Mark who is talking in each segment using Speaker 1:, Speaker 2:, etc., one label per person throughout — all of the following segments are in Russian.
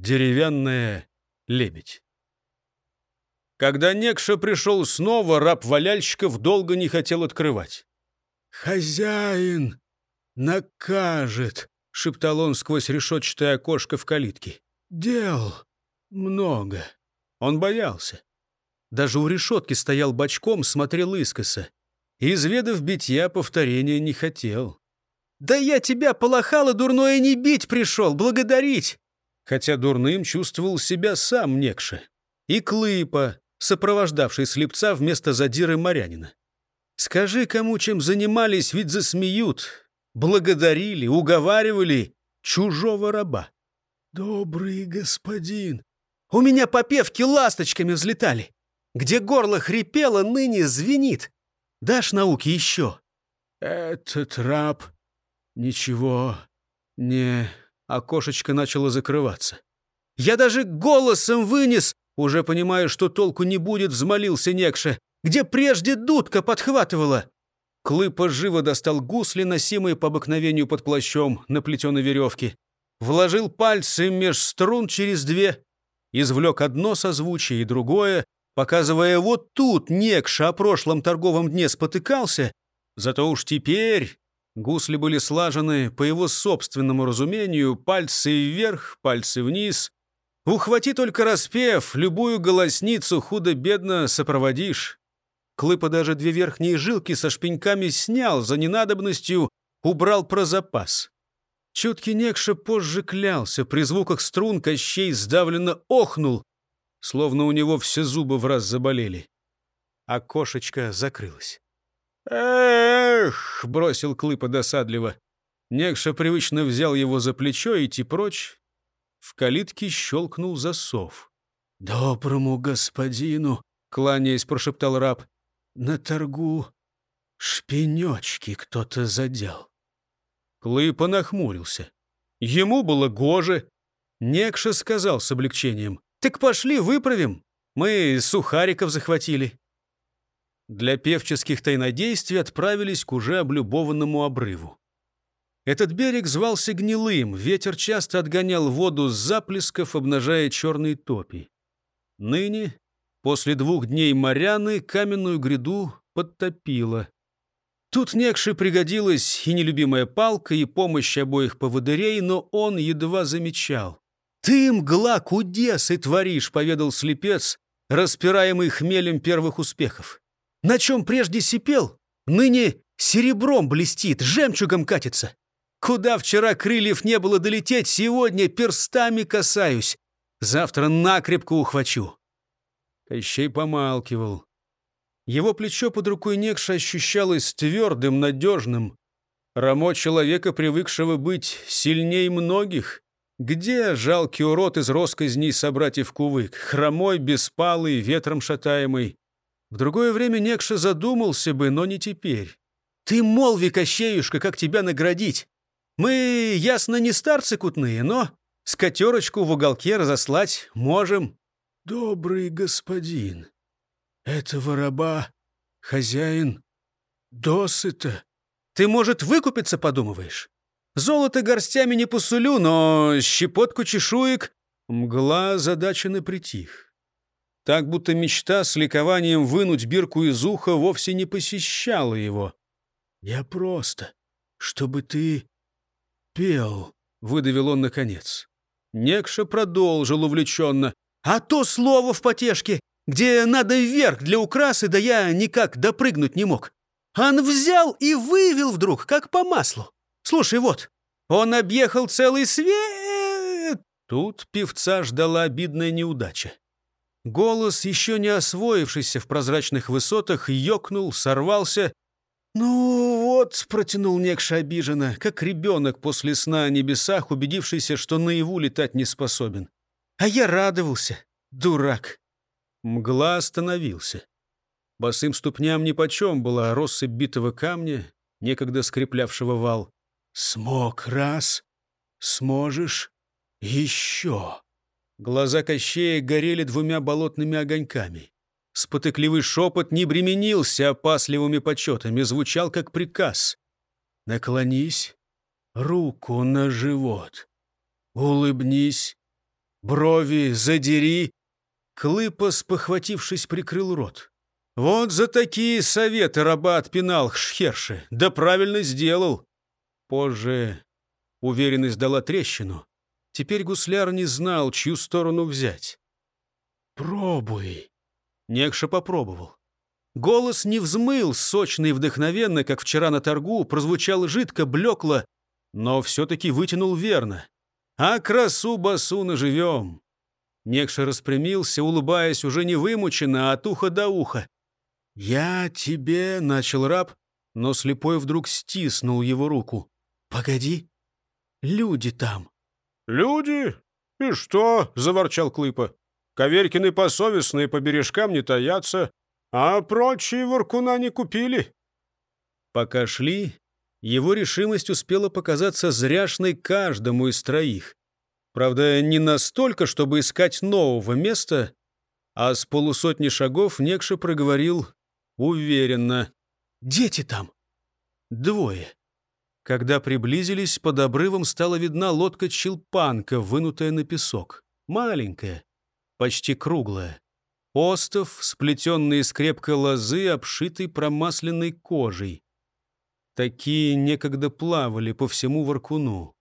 Speaker 1: деревянная лебедь. Когда Некша пришел снова, раб валяльщиков долго не хотел открывать.
Speaker 2: «Хозяин накажет», — шептал он сквозь решетчатое окошко в калитке. «Дел много».
Speaker 1: Он боялся. Даже у решетки стоял бочком, смотрел искоса. Изведав битья, повторения не хотел. «Да я тебя, полохало дурное, не бить пришел, благодарить!» Хотя дурным чувствовал себя сам Некша. И Клыпа, сопровождавший слепца вместо задиры морянина. Скажи, кому чем занимались, ведь засмеют. Благодарили, уговаривали чужого раба.
Speaker 2: «Добрый господин!»
Speaker 1: У меня попевки ласточками взлетали. Где горло хрипело, ныне звенит. Дашь науки еще?»
Speaker 2: «Этот раб...» «Ничего, не...»
Speaker 1: Окошечко начало закрываться. «Я даже голосом вынес!» Уже понимаю, что толку не будет, взмолился Некша. «Где прежде дудка подхватывала?» Клыпа живо достал гусли, носимые по обыкновению под плащом на плетеной веревке. Вложил пальцы меж струн через две, извлек одно созвучие и другое, показывая вот тут Некша о прошлом торговом дне спотыкался, зато уж теперь гусли были слажены по его собственному разумению, пальцы вверх, пальцы вниз. Ухвати только распев, любую голосницу худо-бедно сопроводишь. Клыпа даже две верхние жилки со шпеньками снял за ненадобностью, убрал про запас. Чуткий Некша позже клялся, при звуках струн Кощей сдавленно охнул, словно у него все зубы в раз заболели. Окошечко закрылось. «Эх!» — бросил Клыпа досадливо. Некша привычно взял его за плечо идти прочь. В калитке щелкнул засов.
Speaker 2: «Доброму господину!» — кланяясь, прошептал раб. «На торгу шпенечки кто-то задел».
Speaker 1: Клыпа нахмурился. Ему было гоже. Некша сказал с облегчением. «Так пошли, выправим. Мы сухариков захватили». Для певческих тайнодействий отправились к уже облюбованному обрыву. Этот берег звался Гнилым, ветер часто отгонял воду с заплесков, обнажая черные топи. Ныне, после двух дней моряны, каменную гряду подтопило. Тут Некше пригодилась и нелюбимая палка, и помощь обоих поводырей, но он едва замечал. «Ты, мгла, кудесы творишь», — поведал слепец, распираемый хмелем первых успехов. «На чем прежде сипел, ныне серебром блестит, жемчугом катится. Куда вчера крыльев не было долететь, сегодня перстами касаюсь. Завтра накрепко ухвачу». Кощей помалкивал. Его плечо под рукой Некша ощущалось твердым, надежным. Рамо человека, привыкшего быть сильней многих. Где жалкий урод из росказней собратьев Кувык? Хромой, беспалый, ветром шатаемый. В другое время Некша задумался бы, но не теперь. «Ты молви, Кощеюшка, как тебя наградить? Мы, ясно, не старцы кутные, но скотерочку в уголке разослать можем».
Speaker 2: «Добрый господин», этого раба хозяин досыта.
Speaker 1: Ты, может, выкупиться подумываешь? Золото горстями не посулю, но щепотку чешуек мгла задачен притих. Так будто мечта с ликованием вынуть бирку из уха вовсе не посещала его.
Speaker 2: «Я просто, чтобы ты пел», —
Speaker 1: выдавил он наконец. Некша продолжил увлеченно. «А то слово в потешке! где надо вверх для украсы, да я никак допрыгнуть не мог. Он взял и вывел вдруг, как по маслу. Слушай, вот, он объехал целый свет. Тут певца ждала обидная неудача. Голос, еще не освоившийся в прозрачных высотах, ёкнул, сорвался. «Ну вот», — протянул Некша обиженно, как ребенок после сна о небесах, убедившийся, что наяву летать не способен. «А я радовался, дурак». Мгла остановился. Босым ступням нипочем была россыпь битого камня, некогда скреплявшего вал.
Speaker 2: «Смог раз, сможешь еще».
Speaker 1: Глаза Кощея горели двумя болотными огоньками. Спотыкливый шепот не бременился опасливыми почетами, звучал как приказ.
Speaker 2: «Наклонись, руку на живот, улыбнись,
Speaker 1: брови задери. Клыпа, спохватившись, прикрыл рот. Вот за такие советы раба отпинал Хшхерши. Да правильно сделал. Позже уверенность дала трещину. Теперь гусляр не знал, чью сторону взять. «Пробуй!» Некша попробовал. Голос не взмыл, сочный и вдохновенно, как вчера на торгу, прозвучал жидко, блекло, но все-таки вытянул верно. «А красу-басу наживем!» Некша распрямился, улыбаясь уже не вымученно, а от уха до уха. «Я тебе...» — начал раб, но слепой вдруг стиснул его руку. «Погоди, люди там».
Speaker 3: «Люди? И что?» — заворчал Клыпа. «Коверькины посовестные по бережкам не таятся, а прочие воркуна не купили».
Speaker 1: Пока шли, его решимость успела показаться зряшной каждому из троих. Правда, не настолько, чтобы искать нового места, а с полусотни шагов Некша проговорил уверенно. «Дети там!» «Двое». Когда приблизились, под обрывом стала видна лодка-челпанка, вынутая на песок. Маленькая, почти круглая. Остов, сплетенный из крепкой лозы, обшитый промасленной кожей. Такие некогда плавали по всему Воркуну.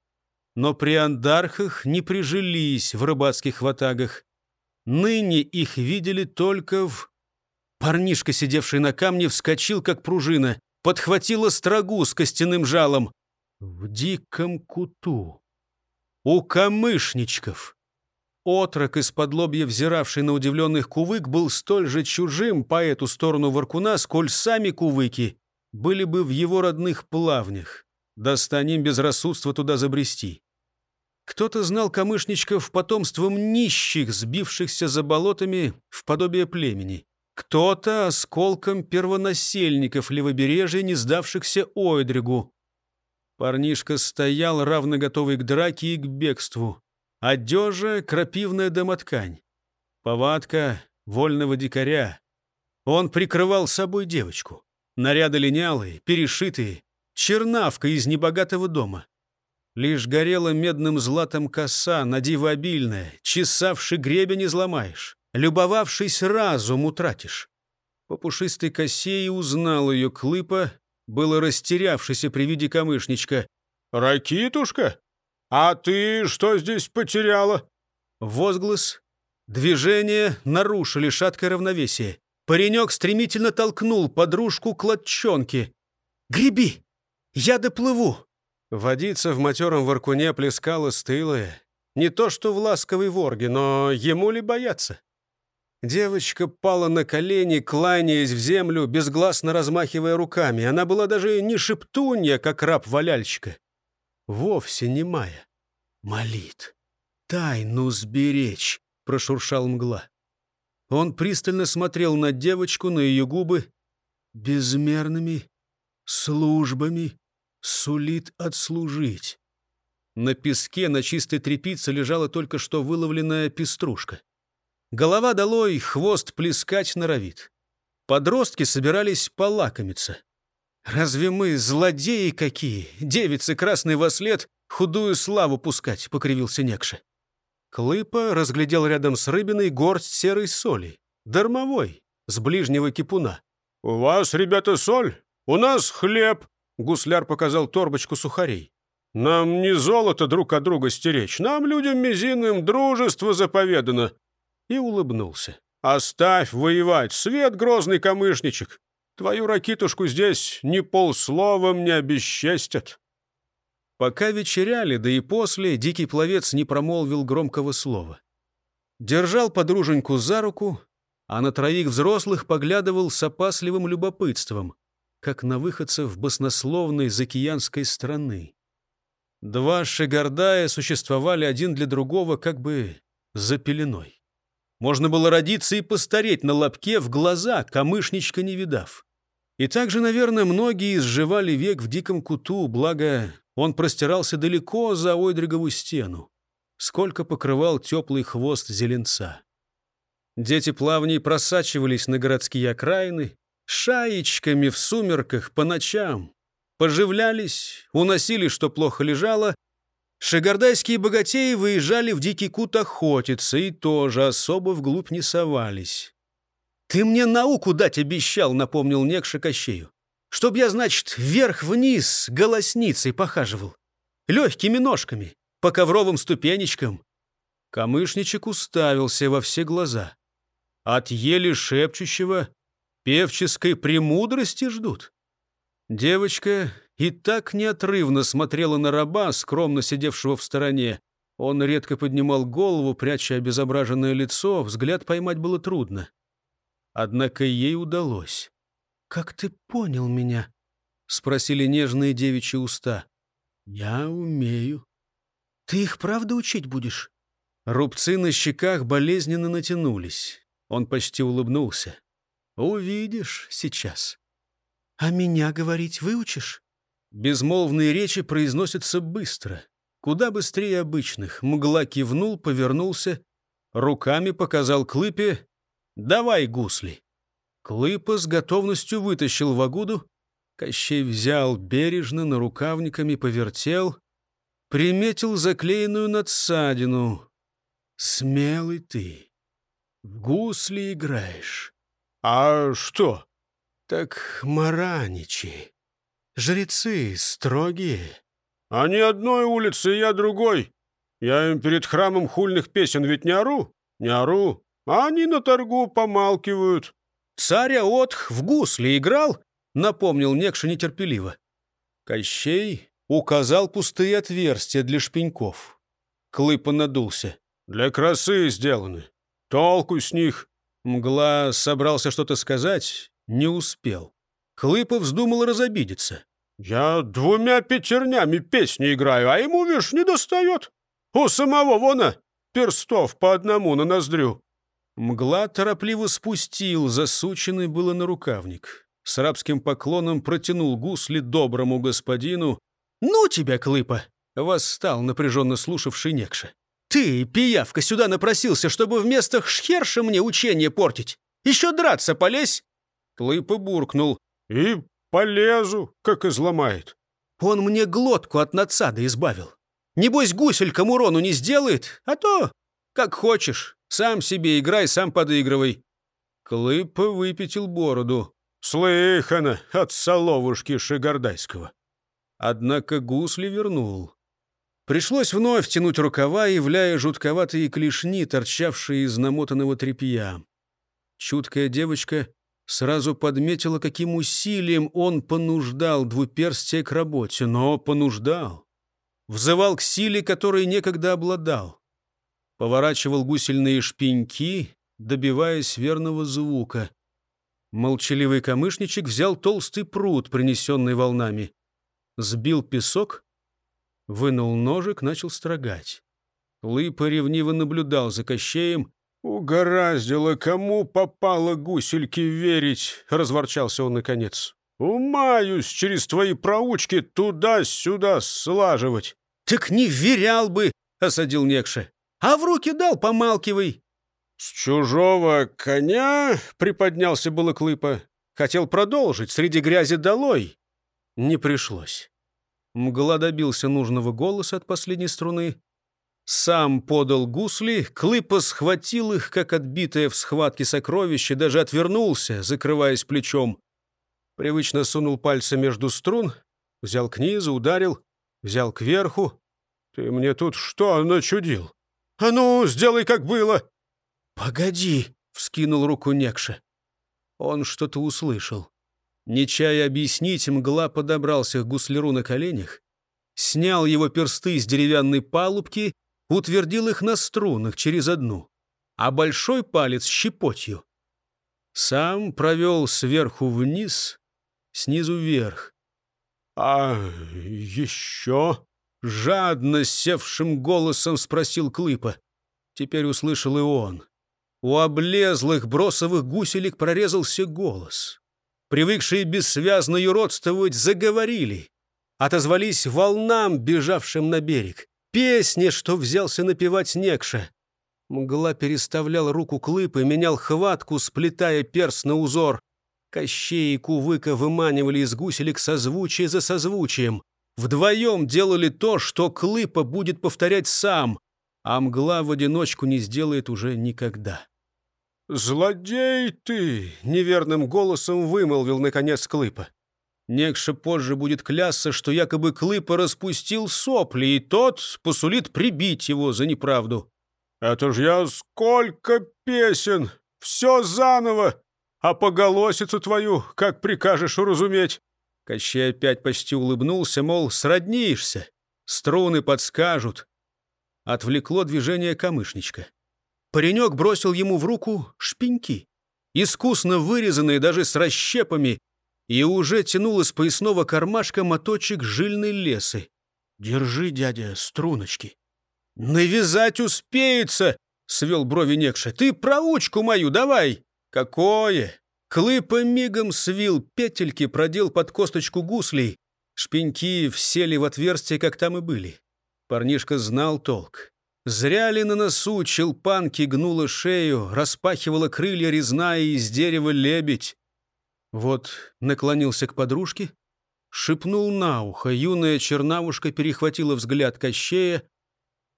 Speaker 1: Но при андархах не прижились в рыбацких ватагах. Ныне их видели только в... Парнишка, сидевший на камне, вскочил, как пружина подхватила строгу с костяным жалом. В диком куту. У камышничков. Отрок из-под лобья, взиравший на удивленных кувык, был столь же чужим по эту сторону Воркуна, сколь сами кувыки были бы в его родных плавнях. Достанем безрассудства туда забрести. Кто-то знал камышничков потомством нищих, сбившихся за болотами в подобие племени. Кто-то осколком первонасельников левобережья, не сдавшихся Ойдригу. Парнишка стоял, равно готовый к драке и к бегству. Одежа — крапивная домоткань. Повадка вольного дикаря. Он прикрывал собой девочку. Наряды линялые, перешитые, чернавка из небогатого дома. Лишь горела медным златом коса, на диво обильная, чесавший гребень изломаешь любовавшись разум, утратишь. По пушистой косе и узнал ее Клыпа, было растерявшийся при виде камышничка.
Speaker 3: «Ракитушка? А ты что здесь потеряла?»
Speaker 1: Возглас, движение нарушили шаткое равновесие. Паренек стремительно толкнул подружку к лодчонке. «Греби! Я доплыву!» Водица в матером воркуне плескала стылая. Не то что в ласковой ворге, но ему ли бояться? Девочка пала на колени, кланяясь в землю, безгласно размахивая руками. Она была даже не шептунья, как раб валяльщика. Вовсе не Майя. Молит. «Тайну сберечь», — прошуршал мгла. Он пристально смотрел на девочку, на ее губы. «Безмерными службами сулит отслужить». На песке на чистой тряпице лежала только что выловленная пеструшка. Голова долой, хвост плескать норовит. Подростки собирались полакомиться. «Разве мы злодеи какие? Девицы красный во худую славу пускать», — покривился Некша. Клыпа разглядел рядом с рыбиной горсть серой соли. Дармовой, с ближнего кипуна.
Speaker 3: «У вас, ребята, соль? У нас хлеб!» Гусляр показал торбочку сухарей. «Нам не золото друг от друга стеречь. Нам, людям мизинным, дружество заповедано
Speaker 1: и улыбнулся.
Speaker 3: «Оставь воевать, свет грозный камышничек! Твою ракитушку здесь ни полсловом не обесчестят!»
Speaker 1: Пока вечеряли, да и после, дикий пловец не промолвил громкого слова. Держал подруженьку за руку, а на троих взрослых поглядывал с опасливым любопытством, как на выходцев баснословной закиянской страны. Два шагардая существовали один для другого как бы за пеленой. Можно было родиться и постареть на лобке в глаза, камышничка не видав. И также, наверное, многие изживали век в диком куту, благо он простирался далеко за Ойдригову стену. Сколько покрывал теплый хвост зеленца. Дети плавней просачивались на городские окраины, шаечками в сумерках по ночам, поживлялись, уносили, что плохо лежало, Шагардайские богатеи выезжали в Дикий Кут охотиться и тоже особо вглубь не совались. «Ты мне науку дать обещал», — напомнил Некша Кощею. «Чтоб я, значит, вверх-вниз голосницей похаживал. Легкими ножками, по ковровым ступенечкам». Камышничек уставился во все глаза. От еле шепчущего певческой премудрости ждут. Девочка и так неотрывно смотрела на раба, скромно сидевшего в стороне. Он редко поднимал голову, пряча обезображенное лицо, взгляд поймать было трудно. Однако ей удалось. «Как ты понял меня?» — спросили нежные девичьи уста. «Я умею». «Ты их правда учить будешь?» Рубцы на щеках болезненно натянулись. Он почти улыбнулся. «Увидишь сейчас». «А меня говорить выучишь?» Безмолвные речи произносятся быстро, куда быстрее обычных. Мгла кивнул, повернулся, руками показал Клыпе «Давай гусли». Клыпа с готовностью вытащил вагуду, Кощей взял бережно, на рукавниками повертел, приметил заклеенную надсадину. «Смелый ты, в гусли играешь».
Speaker 3: «А что?»
Speaker 1: «Так мараничи». Жрецы строгие.
Speaker 3: Они одной улицы, я другой. Я им перед храмом хульных песен ведь не ору? Не ору. А они на торгу помалкивают.
Speaker 1: Царя Отх в гусли играл, напомнил Некша нетерпеливо. Кощей указал пустые отверстия для шпеньков. Клыпа надулся.
Speaker 3: Для красы сделаны. Толку с них.
Speaker 1: Мгла собрался что-то сказать, не успел. Хлыпов вздумал разобидеться.
Speaker 3: «Я двумя пятернями песни играю, а ему, видишь, не достает. У самого вона перстов по одному на ноздрю».
Speaker 1: Мгла торопливо спустил, засученный было на рукавник. С рабским поклоном протянул гусли доброму господину. «Ну тебя, Клыпа!» — восстал напряженно слушавший Некша. «Ты, пиявка, сюда напросился, чтобы вместо шхерша мне учение портить. Еще драться полезь!» Клыпа буркнул.
Speaker 3: И полезу, как изломает.
Speaker 1: Он мне глотку от надсада избавил. Небось, гуселькам урону не сделает, а то, как хочешь, сам себе играй, сам подыгрывай. Клыпа выпятил бороду.
Speaker 3: Слыхано от соловушки Шигардайского.
Speaker 1: Однако гусли вернул. Пришлось вновь тянуть рукава, являя жутковатые клешни, торчавшие из намотанного тряпья. Чуткая девочка Сразу подметила, каким усилием он понуждал двуперстие к работе, но понуждал. Взывал к силе, которой некогда обладал. Поворачивал гусельные шпеньки, добиваясь верного звука. Молчаливый камышничек взял толстый пруд, принесенный волнами. Сбил песок, вынул ножик, начал строгать. Лыпа ревниво наблюдал за Кощеем,
Speaker 3: «Угораздило, кому попало гусельки верить!» — разворчался он наконец. «Умаюсь через твои проучки туда-сюда слаживать!»
Speaker 1: «Так не верял бы!» — осадил Некша. «А в руки дал, помалкивай!»
Speaker 3: «С чужого коня?» — приподнялся было Клыпа. Хотел продолжить, среди грязи долой.
Speaker 1: Не пришлось. Мгла добился нужного голоса от последней струны, сам подал гусли, Клыпа схватил их, как отбитое в схватке сокровище, даже отвернулся, закрываясь плечом. Привычно сунул пальцы между струн, взял к низу, ударил, взял кверху.
Speaker 3: «Ты мне тут что начудил? А ну, сделай, как было!»
Speaker 1: «Погоди!» — вскинул руку Некша. Он что-то услышал. Не чая объяснить, мгла подобрался к гусляру на коленях, снял его персты с деревянной палубки утвердил их на струнах через одну, а большой палец щепотью. Сам провел сверху вниз, снизу вверх.
Speaker 3: «А еще?»
Speaker 1: — жадно севшим голосом спросил Клыпа. Теперь услышал и он. У облезлых бросовых гуселек прорезался голос. Привыкшие бессвязно юродствовать заговорили. Отозвались волнам, бежавшим на берег песне, что взялся напевать Некша. Мгла переставлял руку клыпы, менял хватку, сплетая перс на узор. Кощей и Кувыка выманивали из гуселек созвучие за созвучием. Вдвоем делали то, что Клыпа будет повторять сам, а мгла в одиночку не сделает уже никогда.
Speaker 3: «Злодей ты!» — неверным голосом вымолвил, наконец, Клыпа.
Speaker 1: Некша позже будет клясться, что якобы Клыпа распустил сопли, и тот посулит прибить его за неправду.
Speaker 3: «Это ж я сколько песен! Все заново! А поголосицу твою, как прикажешь уразуметь?»
Speaker 1: Кощей опять почти улыбнулся, мол, сроднишься, струны подскажут. Отвлекло движение камышничка. Паренек бросил ему в руку шпеньки, искусно вырезанные даже с расщепами, и уже тянул из поясного кармашка моточек жильной лесы.
Speaker 2: «Держи, дядя, струночки».
Speaker 1: «Навязать успеется!» — свел брови Некша. «Ты проучку мою давай!» «Какое?» Клыпа мигом свил петельки, продел под косточку гуслей. Шпеньки всели в отверстие, как там и были. Парнишка знал толк. Зря ли на носу челпанки гнула шею, распахивала крылья резная из дерева лебедь. Вот наклонился к подружке, шепнул на ухо. Юная чернавушка перехватила взгляд Кощея.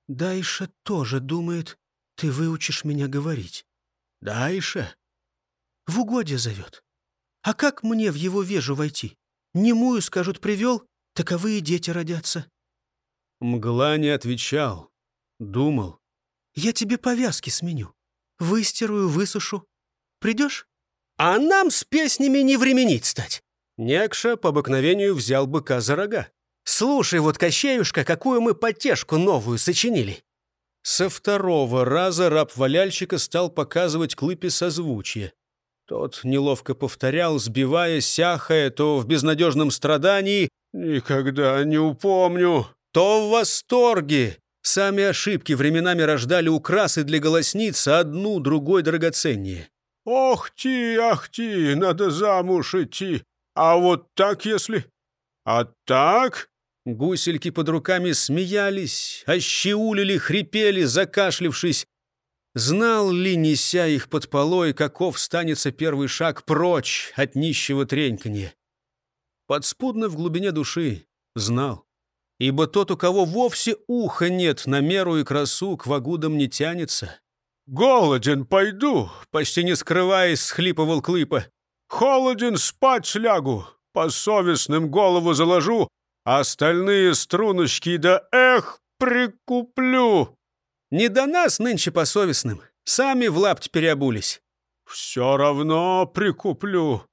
Speaker 1: «Дайша тоже думает, ты выучишь меня говорить». «Дайша?» «В угодье зовет. А как мне в его вежу войти? Немую, скажут, привел, таковые дети родятся». Мгла не отвечал, думал. «Я тебе повязки сменю, выстирую, высушу. Придешь?» А нам с песнями не временить стать. Некша по обыкновению взял быка за рога. Слушай, вот, Кощеюшка, какую мы потешку новую сочинили. Со второго раза раб валяльщика стал показывать Клыпе созвучие. Тот неловко повторял, сбивая, сяхая, то в безнадежном страдании
Speaker 3: «Никогда не упомню»,
Speaker 1: то в восторге. Сами ошибки временами рождали украсы для голосницы, одну другой драгоценнее.
Speaker 3: «Ох ти, ах ти, надо замуж идти. А вот так если? А так?»
Speaker 1: Гусельки под руками смеялись, ощеулили, хрипели, закашлившись. Знал ли, неся их под полой, каков станется первый шаг прочь от нищего треньканья? Подспудно в глубине души знал. Ибо тот, у кого вовсе уха нет, на меру и красу к вагудам не тянется.
Speaker 3: «Голоден пойду», —
Speaker 1: почти не скрываясь, схлипывал Клыпа.
Speaker 3: «Холоден спать лягу, по совестным голову заложу, а остальные струночки да эх, прикуплю».
Speaker 1: «Не до нас нынче по совестным, сами в лапть переобулись».
Speaker 3: «Все равно прикуплю».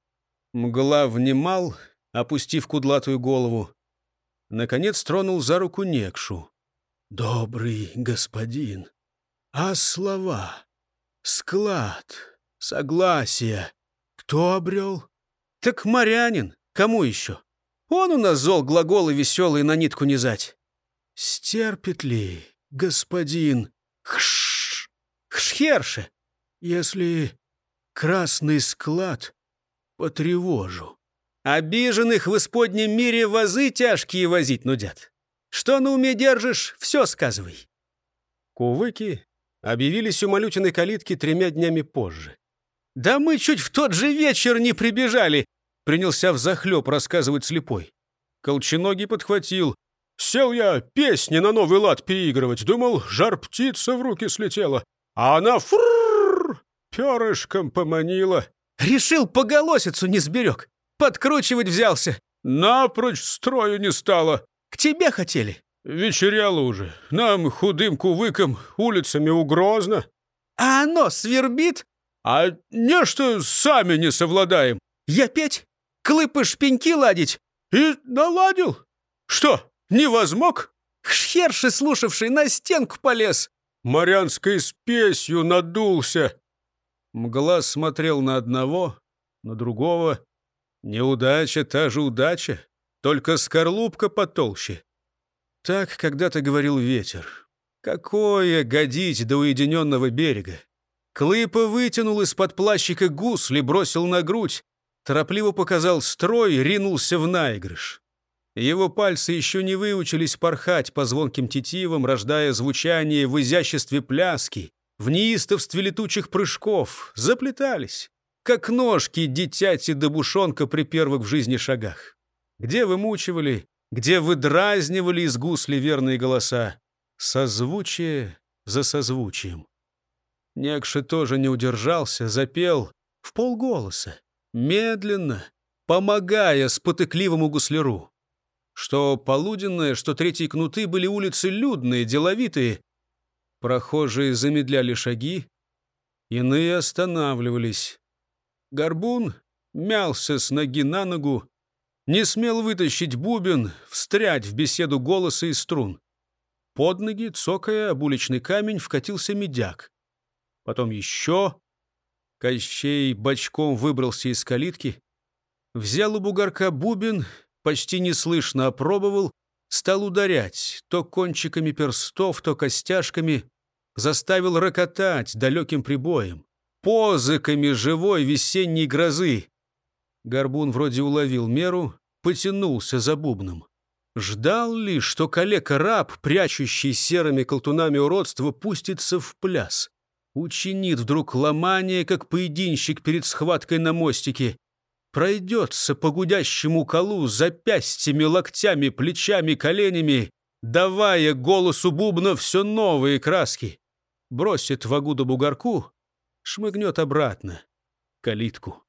Speaker 1: Мгла внимал, опустив кудлатую голову. Наконец тронул за руку Некшу.
Speaker 2: «Добрый господин, а слова, склад, согласие кто обрел?
Speaker 1: Так морянин, кому еще? Он у нас зол глаголы веселые на нитку низать.
Speaker 2: Стерпит ли, господин,
Speaker 1: хш, хшхерше,
Speaker 2: если красный склад потревожу?
Speaker 1: Обиженных в исподнем мире вазы тяжкие возить нудят. Что на уме держишь, все сказывай. Кувыки объявились у Малютиной калитки тремя днями позже. «Да мы чуть в тот же вечер не прибежали!» Принялся взахлеб рассказывать слепой. Колченогий подхватил. «Сел я песни на новый лад переигрывать. Думал, жар-птица в руки слетела. А она фрррр перышком поманила. Решил поголосицу не сберег. Подкручивать взялся. Напрочь строю не стало. К тебе хотели.
Speaker 3: Вечеряло уже. Нам, худым кувыкам, улицами угрозно.
Speaker 1: А оно свербит?
Speaker 3: А не что сами не совладаем.
Speaker 1: Я петь? Клыпы шпеньки ладить?
Speaker 3: И наладил. Что, не возмог?
Speaker 1: Херши, слушавший, на стенку полез.
Speaker 3: Морянской спесью надулся.
Speaker 1: Мгла смотрел на одного, на другого. Неудача та же удача, только скорлупка потолще. Так когда-то говорил ветер. Какое годить до уединенного берега? Клыпа вытянул из-под плащика гусли, бросил на грудь, торопливо показал строй, ринулся в наигрыш. Его пальцы еще не выучились порхать по звонким тетивам, рождая звучание в изяществе пляски, в неистовстве летучих прыжков, заплетались, как ножки дитяти до бушонка при первых в жизни шагах. Где вымучивали, где выдразнивали из гусли верные голоса. Созвучие за созвучием. Некши тоже не удержался, запел в полголоса, медленно, помогая спотыкливому гусляру. Что полуденное, что третьи кнуты были улицы людные, деловитые. Прохожие замедляли шаги, иные останавливались. Горбун мялся с ноги на ногу, не смел вытащить бубен, встрять в беседу голоса и струн. Под ноги, цокая об уличный камень, вкатился медяк. Потом еще. Кощей бочком выбрался из калитки, взял у бугорка бубен, почти неслышно опробовал, стал ударять то кончиками перстов, то костяшками, заставил рокотать далеким прибоем, позыками живой весенней грозы. Горбун вроде уловил меру, потянулся за бубном. Ждал ли, что калека-раб, прячущий серыми колтунами уродство, пустится в пляс? Учинит вдруг ломание, как поединщик перед схваткой на мостике. Пройдется по гудящему колу запястьями, локтями, плечами, коленями, давая голосу бубна все новые краски. Бросит вагу до бугорку, шмыгнет обратно, калитку.